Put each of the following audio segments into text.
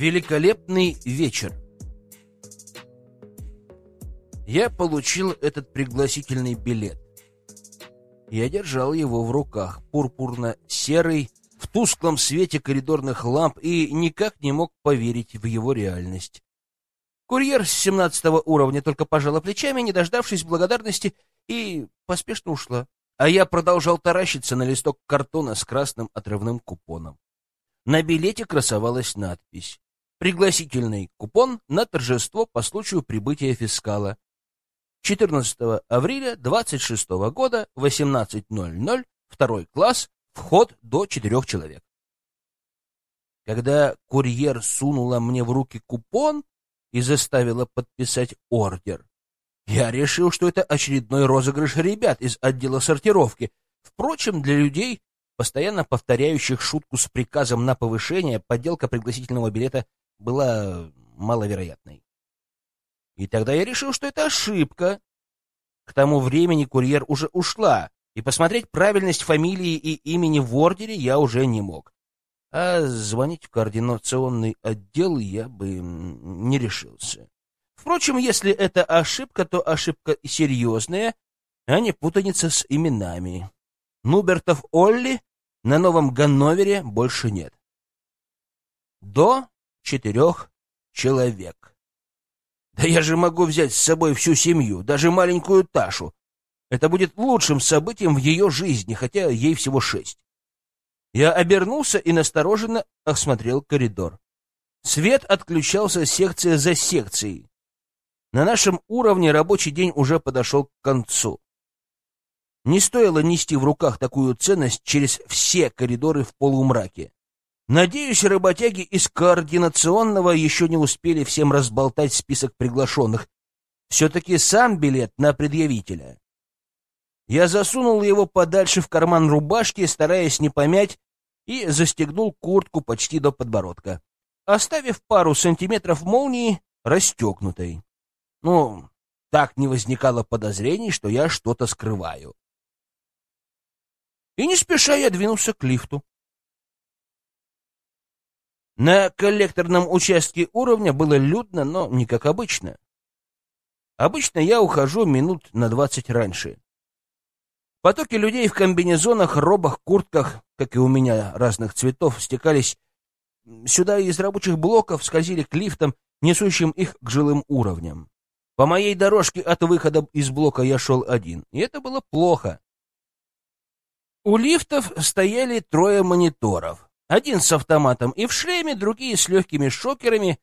Великолепный вечер. Я получил этот пригласительный билет. Я держал его в руках, пурпурно-серый, в тусклом свете коридорных ламп и никак не мог поверить в его реальность. Курьер с семнадцатого уровня только пожала плечами, не дождавшись благодарности, и поспешно ушла. А я продолжал таращиться на листок картона с красным отрывным купоном. На билете красовалась надпись «Пригласительный купон на торжество по случаю прибытия фискала. 14 апреля 26 года, 18.00, второй класс, вход до четырех человек». Когда курьер сунула мне в руки купон и заставила подписать ордер, я решил, что это очередной розыгрыш ребят из отдела сортировки. Впрочем, для людей постоянно повторяющих шутку с приказом на повышение, подделка пригласительного билета была маловероятной. И тогда я решил, что это ошибка. К тому времени курьер уже ушла, и посмотреть правильность фамилии и имени в ордере я уже не мог. А звонить в координационный отдел я бы не решился. Впрочем, если это ошибка, то ошибка серьезная, а не путаница с именами. Нубертов Олли на Новом Ганновере больше нет. До четырех человек. Да я же могу взять с собой всю семью, даже маленькую Ташу. Это будет лучшим событием в ее жизни, хотя ей всего шесть. Я обернулся и настороженно осмотрел коридор. Свет отключался секция за секцией. На нашем уровне рабочий день уже подошел к концу. Не стоило нести в руках такую ценность через все коридоры в полумраке. Надеюсь, работяги из координационного еще не успели всем разболтать список приглашенных. Все-таки сам билет на предъявителя. Я засунул его подальше в карман рубашки, стараясь не помять, и застегнул куртку почти до подбородка, оставив пару сантиметров молнии расстегнутой. Ну, так не возникало подозрений, что я что-то скрываю и не спеша я двинулся к лифту. На коллекторном участке уровня было людно, но не как обычно. Обычно я ухожу минут на двадцать раньше. Потоки людей в комбинезонах, робах, куртках, как и у меня разных цветов, стекались сюда из рабочих блоков, скользили к лифтам, несущим их к жилым уровням. По моей дорожке от выхода из блока я шел один, и это было плохо. У лифтов стояли трое мониторов. Один с автоматом и в шлеме, другие с легкими шокерами.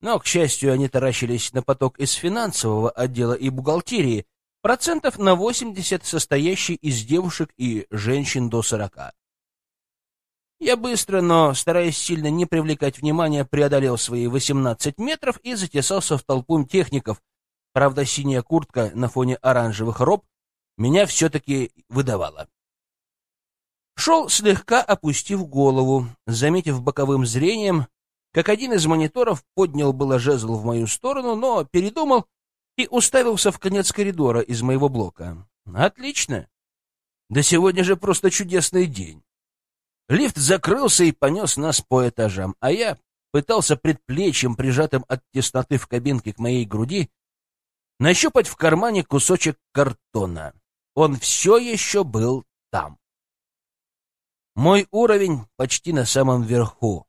Но, к счастью, они таращились на поток из финансового отдела и бухгалтерии, процентов на 80 состоящий из девушек и женщин до 40. Я быстро, но, стараясь сильно не привлекать внимания, преодолел свои 18 метров и затесался в толпу техников. Правда, синяя куртка на фоне оранжевых роб меня все-таки выдавала. Шел слегка опустив голову, заметив боковым зрением, как один из мониторов поднял было жезл в мою сторону, но передумал и уставился в конец коридора из моего блока. Отлично. Да сегодня же просто чудесный день. Лифт закрылся и понес нас по этажам, а я пытался предплечьем, прижатым от тесноты в кабинке к моей груди, нащупать в кармане кусочек картона. Он все еще был там. Мой уровень почти на самом верху.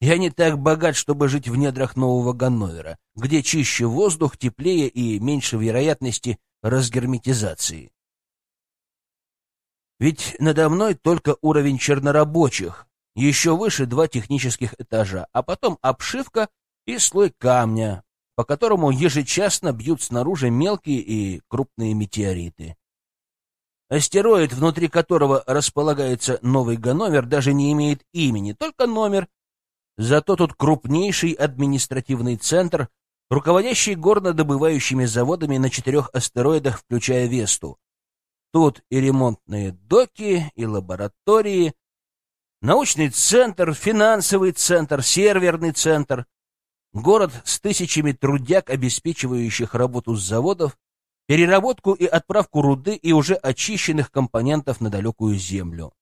Я не так богат, чтобы жить в недрах Нового Ганновера, где чище воздух, теплее и меньше вероятности разгерметизации. Ведь надо мной только уровень чернорабочих, еще выше два технических этажа, а потом обшивка и слой камня, по которому ежечасно бьют снаружи мелкие и крупные метеориты. Астероид, внутри которого располагается новый Ганновер, даже не имеет имени, только номер. Зато тут крупнейший административный центр, руководящий горнодобывающими заводами на четырех астероидах, включая Весту. Тут и ремонтные доки, и лаборатории, научный центр, финансовый центр, серверный центр, город с тысячами трудяг, обеспечивающих работу заводов, переработку и отправку руды и уже очищенных компонентов на далекую землю.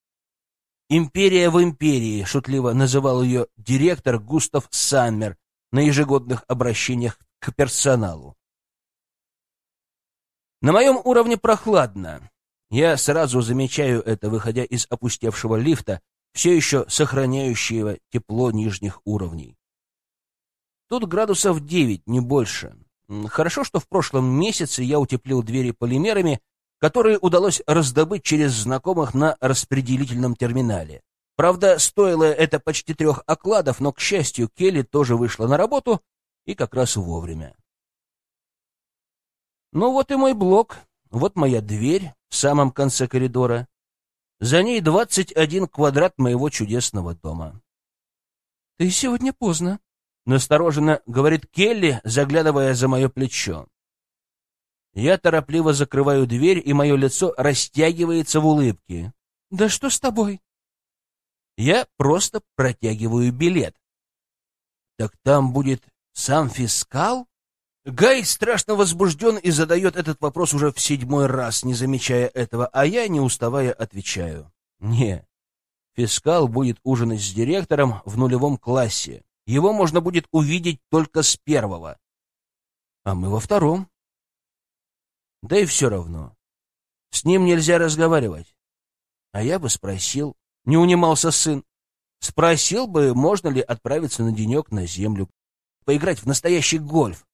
«Империя в империи», — шутливо называл ее директор Густав Саммер на ежегодных обращениях к персоналу. На моем уровне прохладно. Я сразу замечаю это, выходя из опустевшего лифта, все еще сохраняющего тепло нижних уровней. Тут градусов 9, не больше. Хорошо, что в прошлом месяце я утеплил двери полимерами, которые удалось раздобыть через знакомых на распределительном терминале. Правда, стоило это почти трех окладов, но, к счастью, Келли тоже вышла на работу и как раз вовремя. Ну вот и мой блок, вот моя дверь в самом конце коридора. За ней двадцать один квадрат моего чудесного дома. — Ты сегодня поздно, — настороженно говорит Келли, заглядывая за мое плечо. Я торопливо закрываю дверь, и мое лицо растягивается в улыбке. — Да что с тобой? Я просто протягиваю билет. — Так там будет сам фискал? Гай страшно возбужден и задает этот вопрос уже в седьмой раз, не замечая этого, а я, не уставая, отвечаю. Не, фискал будет ужинать с директором в нулевом классе. Его можно будет увидеть только с первого. А мы во втором. Да и все равно. С ним нельзя разговаривать. А я бы спросил, не унимался сын. Спросил бы, можно ли отправиться на денек на землю, поиграть в настоящий гольф.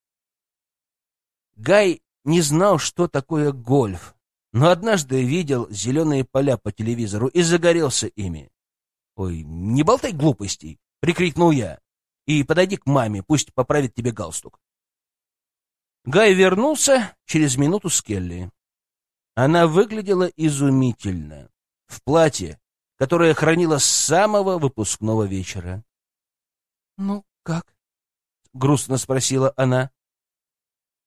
Гай не знал, что такое гольф, но однажды видел зеленые поля по телевизору и загорелся ими. «Ой, не болтай глупостей!» — прикрикнул я. «И подойди к маме, пусть поправит тебе галстук». Гай вернулся через минуту с Келли. Она выглядела изумительно. В платье, которое хранила с самого выпускного вечера. «Ну, как?» — грустно спросила она.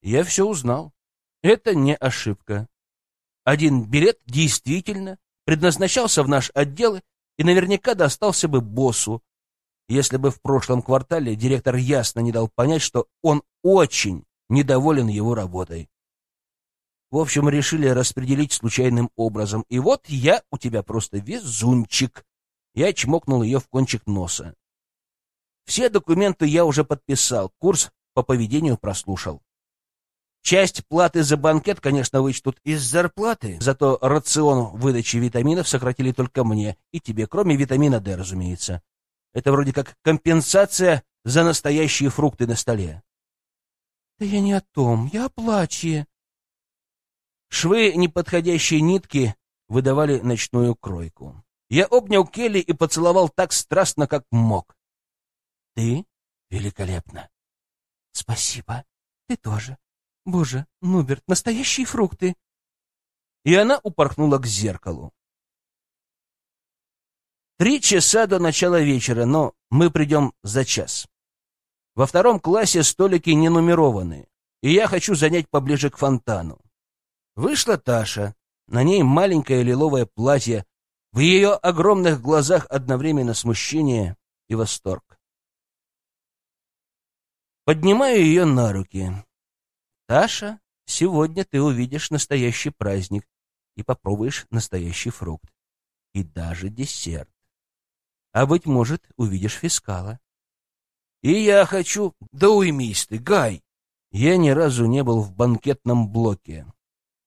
Я все узнал. Это не ошибка. Один билет действительно предназначался в наш отдел и наверняка достался бы боссу, если бы в прошлом квартале директор ясно не дал понять, что он очень недоволен его работой. В общем, решили распределить случайным образом. И вот я у тебя просто везунчик. Я чмокнул ее в кончик носа. Все документы я уже подписал, курс по поведению прослушал. Часть платы за банкет, конечно, вычтут из зарплаты, зато рацион выдачи витаминов сократили только мне и тебе, кроме витамина D, разумеется. Это вроде как компенсация за настоящие фрукты на столе. — Да я не о том, я о платье. Швы неподходящей нитки выдавали ночную кройку. Я обнял Келли и поцеловал так страстно, как мог. — Ты великолепна. — Спасибо. Ты тоже. Боже, Нуберт, настоящие фрукты. И она упорхнула к зеркалу. Три часа до начала вечера, но мы придем за час. Во втором классе столики не нумерованы, и я хочу занять поближе к фонтану. Вышла Таша, на ней маленькое лиловое платье, в ее огромных глазах одновременно смущение и восторг. Поднимаю ее на руки. Таша, сегодня ты увидишь настоящий праздник и попробуешь настоящий фрукт. И даже десерт. А, быть может, увидишь фискала. И я хочу... Да уймись ты, Гай! Я ни разу не был в банкетном блоке.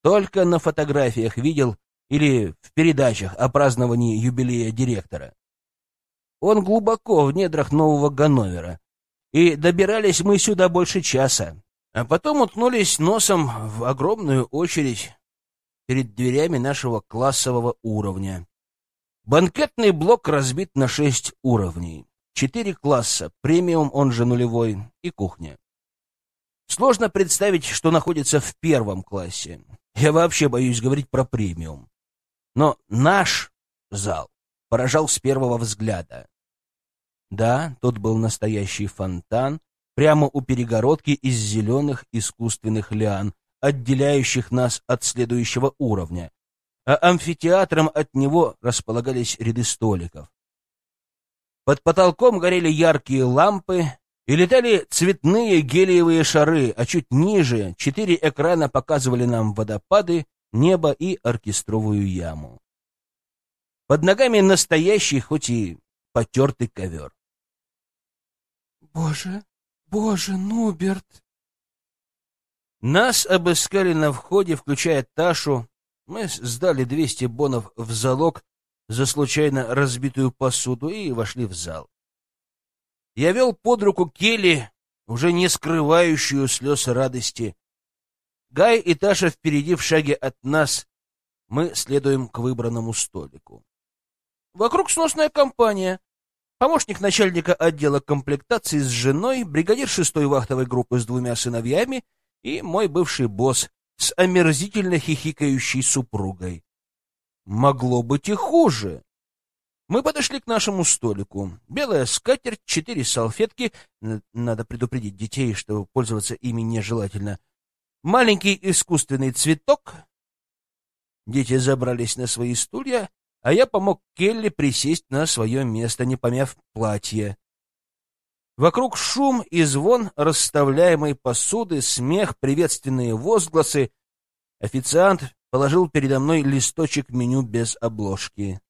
Только на фотографиях видел или в передачах о праздновании юбилея директора. Он глубоко в недрах Нового Ганновера, и добирались мы сюда больше часа а потом уткнулись носом в огромную очередь перед дверями нашего классового уровня. Банкетный блок разбит на шесть уровней. Четыре класса, премиум, он же нулевой, и кухня. Сложно представить, что находится в первом классе. Я вообще боюсь говорить про премиум. Но наш зал поражал с первого взгляда. Да, тут был настоящий фонтан, прямо у перегородки из зеленых искусственных лиан, отделяющих нас от следующего уровня, а амфитеатром от него располагались ряды столиков. Под потолком горели яркие лампы и летали цветные гелиевые шары, а чуть ниже четыре экрана показывали нам водопады, небо и оркестровую яму. Под ногами настоящий, хоть и потертый ковер. «Боже, боже, Нуберт!» Нас обыскали на входе, включая Ташу. Мы сдали 200 бонов в залог за случайно разбитую посуду и вошли в зал. Я вел под руку Келли, уже не скрывающую слез радости. Гай и Таша впереди в шаге от нас. Мы следуем к выбранному столику. Вокруг сносная компания. Помощник начальника отдела комплектации с женой, бригадир шестой вахтовой группы с двумя сыновьями и мой бывший босс с омерзительно хихикающей супругой. Могло быть и хуже. Мы подошли к нашему столику. Белая скатерть, четыре салфетки. Надо предупредить детей, что пользоваться ими нежелательно. Маленький искусственный цветок. Дети забрались на свои стулья, а я помог Келли присесть на свое место, не помяв платье. Вокруг шум и звон расставляемой посуды, смех, приветственные возгласы. Официант положил передо мной листочек меню без обложки.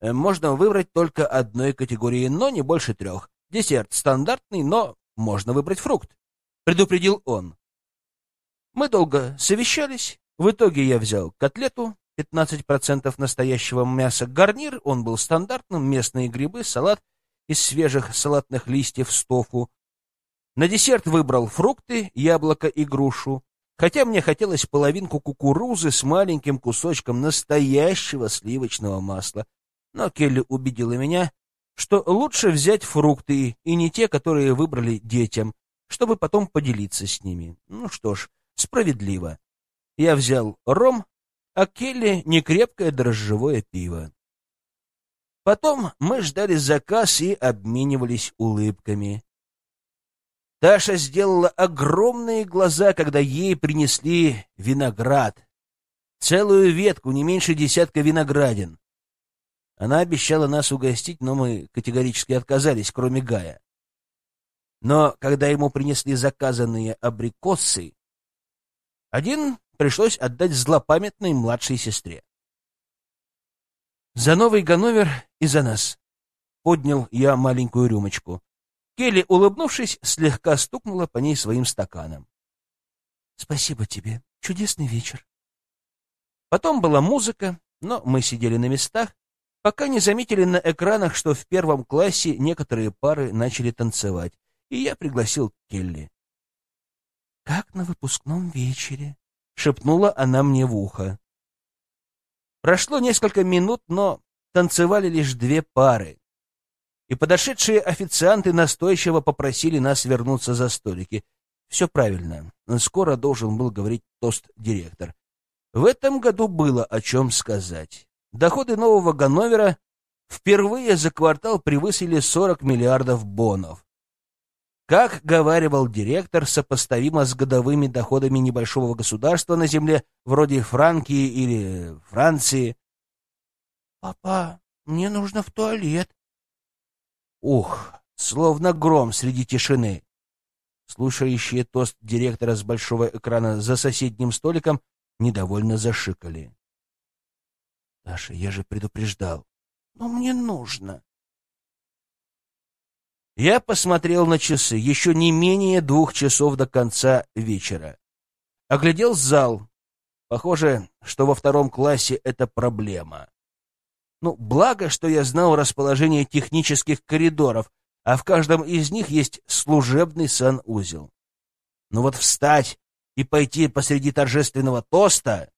Э, можно выбрать только одной категории, но не больше трех. Десерт стандартный, но можно выбрать фрукт, предупредил он. Мы долго совещались. В итоге я взял котлету, 15% настоящего мяса, гарнир, он был стандартным, местные грибы, салат из свежих салатных листьев с. На десерт выбрал фрукты, яблоко и грушу, хотя мне хотелось половинку кукурузы с маленьким кусочком настоящего сливочного масла. Но Келли убедила меня, что лучше взять фрукты и не те, которые выбрали детям, чтобы потом поделиться с ними. Ну что ж, справедливо. Я взял ром, а Келли — некрепкое дрожжевое пиво. Потом мы ждали заказ и обменивались улыбками. Таша сделала огромные глаза, когда ей принесли виноград. Целую ветку, не меньше десятка виноградин. Она обещала нас угостить, но мы категорически отказались, кроме Гая. Но когда ему принесли заказанные абрикосы, один пришлось отдать злопамятной младшей сестре. «За Новый Ганновер и за нас!» — поднял я маленькую рюмочку. Келли, улыбнувшись, слегка стукнула по ней своим стаканом. «Спасибо тебе. Чудесный вечер». Потом была музыка, но мы сидели на местах, пока не заметили на экранах, что в первом классе некоторые пары начали танцевать, и я пригласил Келли. «Как на выпускном вечере», — шепнула она мне в ухо. Прошло несколько минут, но танцевали лишь две пары. И подошедшие официанты настойчиво попросили нас вернуться за столики. Все правильно. Скоро должен был говорить тост-директор. В этом году было о чем сказать. Доходы нового Ганновера впервые за квартал превысили 40 миллиардов бонов. Как говаривал директор, сопоставимо с годовыми доходами небольшого государства на земле, вроде Франкии или Франции. «Папа, мне нужно в туалет». Ух, словно гром среди тишины. Слушающие тост директора с большого экрана за соседним столиком недовольно зашикали. Даша, я же предупреждал. Но мне нужно. Я посмотрел на часы. Еще не менее двух часов до конца вечера. Оглядел зал. Похоже, что во втором классе это проблема. Ну, благо, что я знал расположение технических коридоров, а в каждом из них есть служебный санузел. Но вот встать и пойти посреди торжественного тоста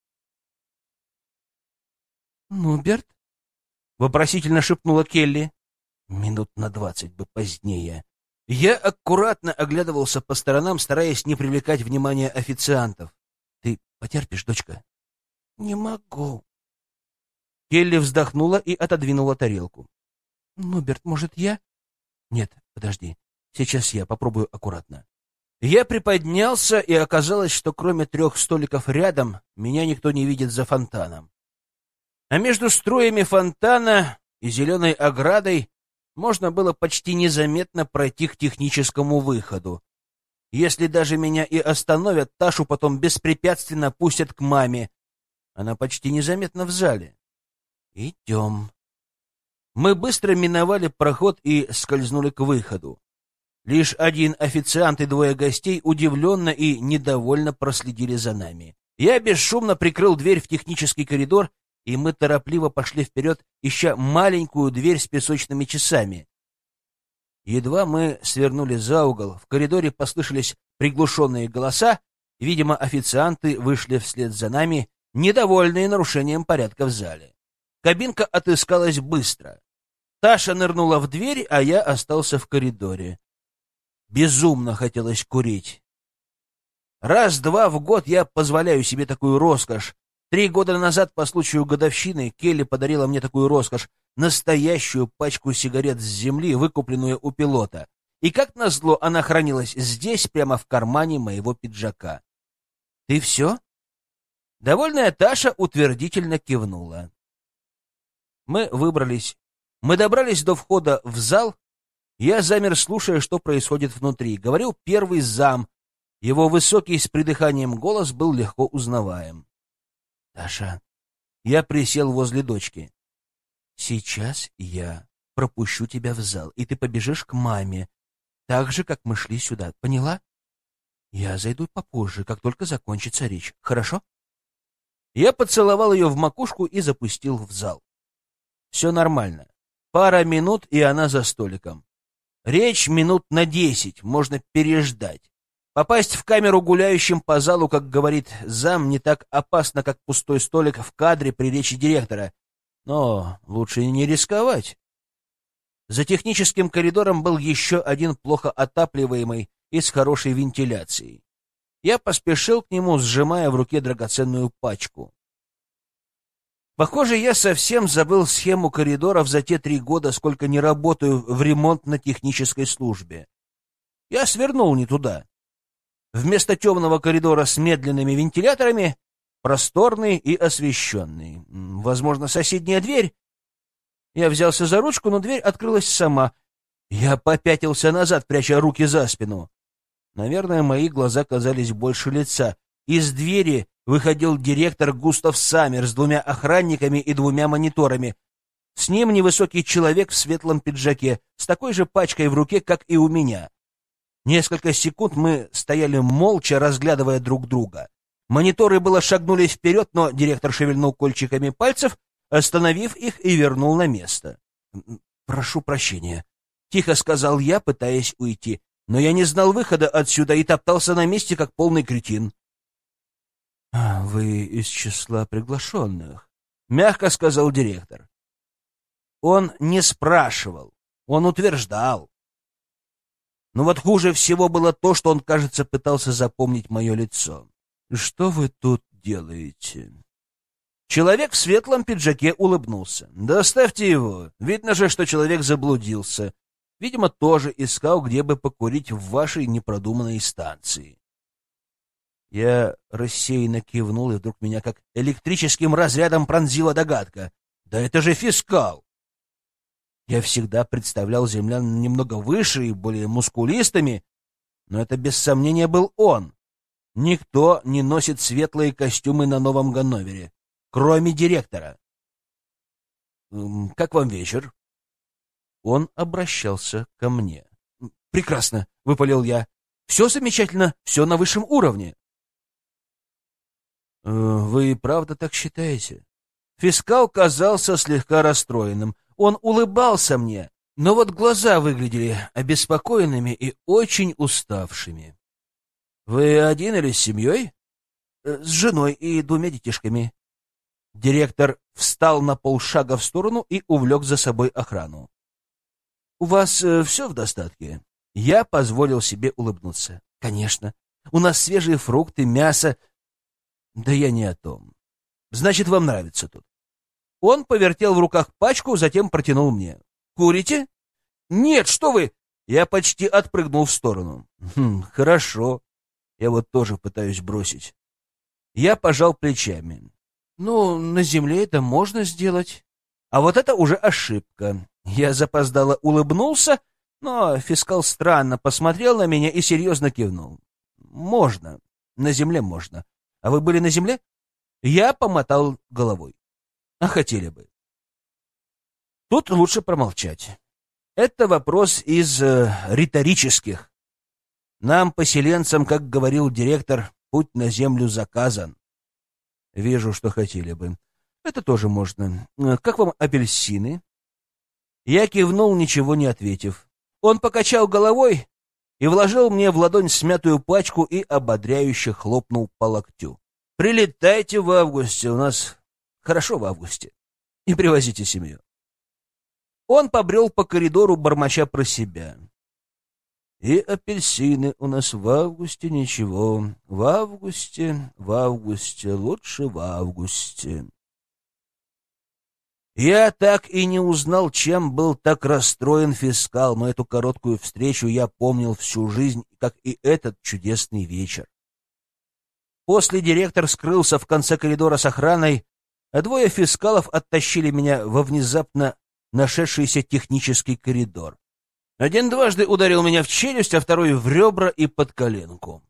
«Ну, Берт?» — вопросительно шепнула Келли. Минут на двадцать бы позднее. Я аккуратно оглядывался по сторонам, стараясь не привлекать внимания официантов. «Ты потерпишь, дочка?» «Не могу». Келли вздохнула и отодвинула тарелку. «Ну, Берт, может, я?» «Нет, подожди. Сейчас я попробую аккуратно». Я приподнялся, и оказалось, что кроме трех столиков рядом меня никто не видит за фонтаном а между струями фонтана и зеленой оградой можно было почти незаметно пройти к техническому выходу. Если даже меня и остановят, Ташу потом беспрепятственно пустят к маме. Она почти незаметна в зале. Идем. Мы быстро миновали проход и скользнули к выходу. Лишь один официант и двое гостей удивленно и недовольно проследили за нами. Я бесшумно прикрыл дверь в технический коридор, и мы торопливо пошли вперед, ища маленькую дверь с песочными часами. Едва мы свернули за угол, в коридоре послышались приглушенные голоса, видимо, официанты вышли вслед за нами, недовольные нарушением порядка в зале. Кабинка отыскалась быстро. Таша нырнула в дверь, а я остался в коридоре. Безумно хотелось курить. Раз-два в год я позволяю себе такую роскошь. Три года назад, по случаю годовщины, Келли подарила мне такую роскошь — настоящую пачку сигарет с земли, выкупленную у пилота. И, как назло, она хранилась здесь, прямо в кармане моего пиджака. «Ты все?» Довольная Таша утвердительно кивнула. Мы выбрались. Мы добрались до входа в зал. Я замер, слушая, что происходит внутри. Говорил первый зам. Его высокий с придыханием голос был легко узнаваем. «Таша, я присел возле дочки. Сейчас я пропущу тебя в зал, и ты побежишь к маме, так же, как мы шли сюда. Поняла? Я зайду попозже, как только закончится речь. Хорошо?» Я поцеловал ее в макушку и запустил в зал. Все нормально. Пара минут, и она за столиком. Речь минут на десять, можно переждать. Попасть в камеру гуляющим по залу, как говорит зам, не так опасно, как пустой столик в кадре при речи директора. Но лучше не рисковать. За техническим коридором был еще один плохо отапливаемый и с хорошей вентиляцией. Я поспешил к нему, сжимая в руке драгоценную пачку. Похоже, я совсем забыл схему коридоров за те три года, сколько не работаю в ремонтно-технической службе. Я свернул не туда. Вместо темного коридора с медленными вентиляторами просторный и освещенный. Возможно, соседняя дверь. Я взялся за ручку, но дверь открылась сама. Я попятился назад, пряча руки за спину. Наверное, мои глаза казались больше лица. Из двери выходил директор Густав Саммер с двумя охранниками и двумя мониторами. С ним невысокий человек в светлом пиджаке, с такой же пачкой в руке, как и у меня. Несколько секунд мы стояли молча, разглядывая друг друга. Мониторы было шагнули вперед, но директор шевельнул кольчиками пальцев, остановив их и вернул на место. «Прошу прощения», — тихо сказал я, пытаясь уйти, но я не знал выхода отсюда и топтался на месте, как полный кретин. А, «Вы из числа приглашенных», — мягко сказал директор. Он не спрашивал, он утверждал. Но вот хуже всего было то, что он, кажется, пытался запомнить мое лицо. «Что вы тут делаете?» Человек в светлом пиджаке улыбнулся. «Доставьте его. Видно же, что человек заблудился. Видимо, тоже искал, где бы покурить в вашей непродуманной станции». Я рассеянно кивнул, и вдруг меня как электрическим разрядом пронзила догадка. Да это же фискал! Я всегда представлял землян немного выше и более мускулистыми, но это без сомнения был он. Никто не носит светлые костюмы на Новом Ганновере, кроме директора. «Как вам вечер?» Он обращался ко мне. «Прекрасно», — выпалил я. «Все замечательно, все на высшем уровне». Э, «Вы правда так считаете?» Фискал казался слегка расстроенным. Он улыбался мне, но вот глаза выглядели обеспокоенными и очень уставшими. «Вы один или с семьей?» «С женой и двумя детишками». Директор встал на полшага в сторону и увлек за собой охрану. «У вас э, все в достатке?» Я позволил себе улыбнуться. «Конечно. У нас свежие фрукты, мясо, да я не о том. Значит, вам нравится тут. Он повертел в руках пачку, затем протянул мне. Курите? Нет, что вы? Я почти отпрыгнул в сторону. Хм, хорошо. Я вот тоже пытаюсь бросить. Я пожал плечами. Ну, на земле это можно сделать. А вот это уже ошибка. Я запоздало улыбнулся, но фискал странно посмотрел на меня и серьезно кивнул. Можно. На земле можно. А вы были на земле? Я помотал головой. А хотели бы. Тут лучше промолчать. Это вопрос из э, риторических. Нам, поселенцам, как говорил директор, путь на землю заказан. Вижу, что хотели бы. Это тоже можно. Э, как вам апельсины? Я кивнул, ничего не ответив. Он покачал головой и вложил мне в ладонь смятую пачку и ободряюще хлопнул по локтю. «Прилетайте в августе, у нас хорошо в августе, и привозите семью». Он побрел по коридору, бормоча про себя. И апельсины у нас в августе ничего. В августе, в августе, лучше в августе. Я так и не узнал, чем был так расстроен фискал, но эту короткую встречу я помнил всю жизнь, как и этот чудесный вечер. После директор скрылся в конце коридора с охраной, а двое фискалов оттащили меня во внезапно нашедшийся технический коридор. Один дважды ударил меня в челюсть, а второй в ребра и под коленку.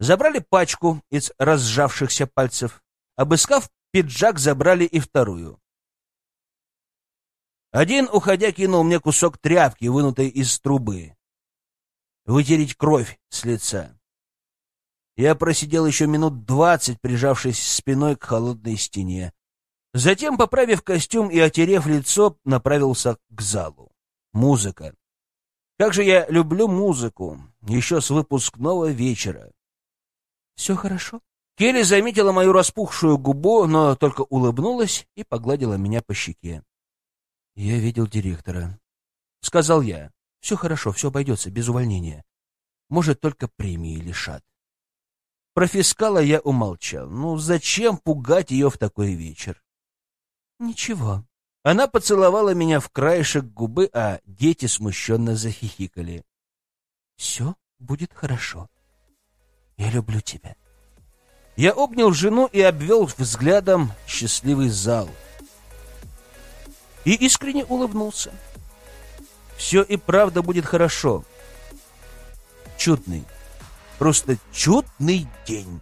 Забрали пачку из разжавшихся пальцев. Обыскав пиджак, забрали и вторую. Один, уходя, кинул мне кусок тряпки, вынутой из трубы. Вытереть кровь с лица. Я просидел еще минут двадцать, прижавшись спиной к холодной стене. Затем, поправив костюм и отерев лицо, направился к залу. Музыка. Как же я люблю музыку, еще с выпускного вечера. Все хорошо? Келли заметила мою распухшую губу, но только улыбнулась и погладила меня по щеке. Я видел директора. Сказал я. Все хорошо, все обойдется, без увольнения. Может, только премии лишат. Про фискала я умолчал. Ну, зачем пугать ее в такой вечер? Ничего. Она поцеловала меня в краешек губы, а дети смущенно захихикали. Все будет хорошо. Я люблю тебя. Я обнял жену и обвел взглядом счастливый зал. И искренне улыбнулся. Все и правда будет хорошо. Чудный, просто чудный день.